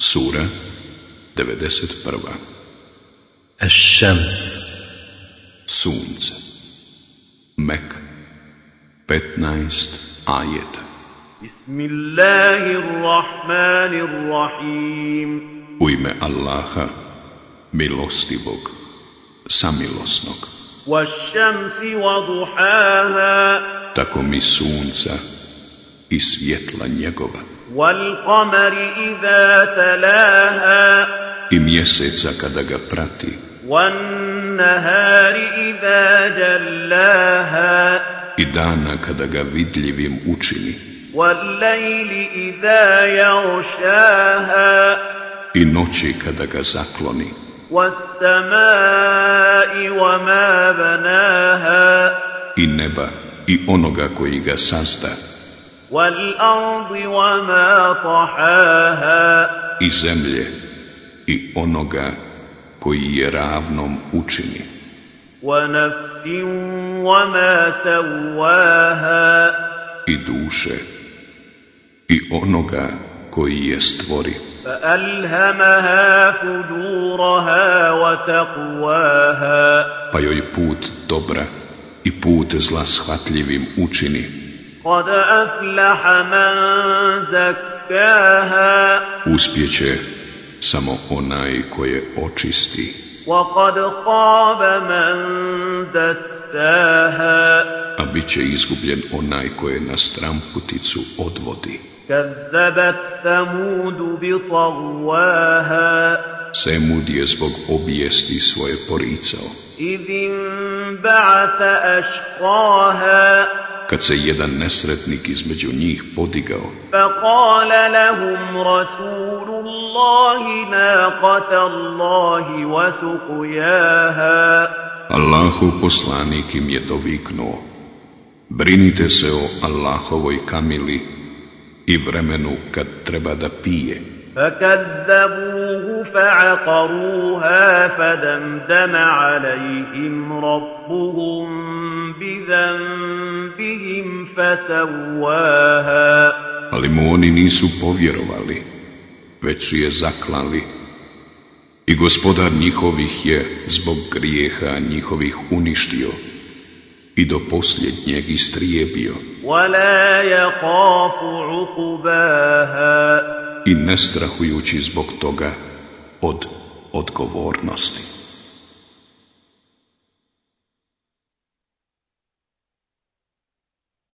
Sura 91. Ešems Sunce. Mek. 15 ajeta. Bismillahirrahmanirrahim. U ime Allaha, milostivog, samilosnog. Wa šemsi wa duhaha. Tako mi sunca i svjetla njegova. I mjeseca kada ga prati. I dana kada ga vidljivim učini. I noći kada ga zakloni. I neba i onoga koji ga sazda. I zemlje i onoga koji je ravnom učini. I duše i onoga koji je stvori. Pa joj put dobra i put zla shvatljivim učini. قد أفلح من زكاها uspjeće samo onaj koje očisti وقد خاب من دساها a bit će izgubljen onaj koje na stramputicu odvodi كذبت ثمود بطغواها Semud je zbog obijesti svoje poricao إذ انبعث أشقاها kad se jedan nesretnik između njih podigao فقال لهم رسول الله ناقة الله وسقياها Allahu poslanik im je doviknuo Brinite se o Allahovoj kamili i vremenu kad treba da pije فكذبوه فعقروها فدمدم عليهم ربهم بذنبهم فسواها ali mu oni nisu povjerovali, već su je zaklali. I gospodar njihovih je zbog grijeha njihovih uništio i do posljednjeg istrijebio. I nestrahujući zbog toga od odgovornosti.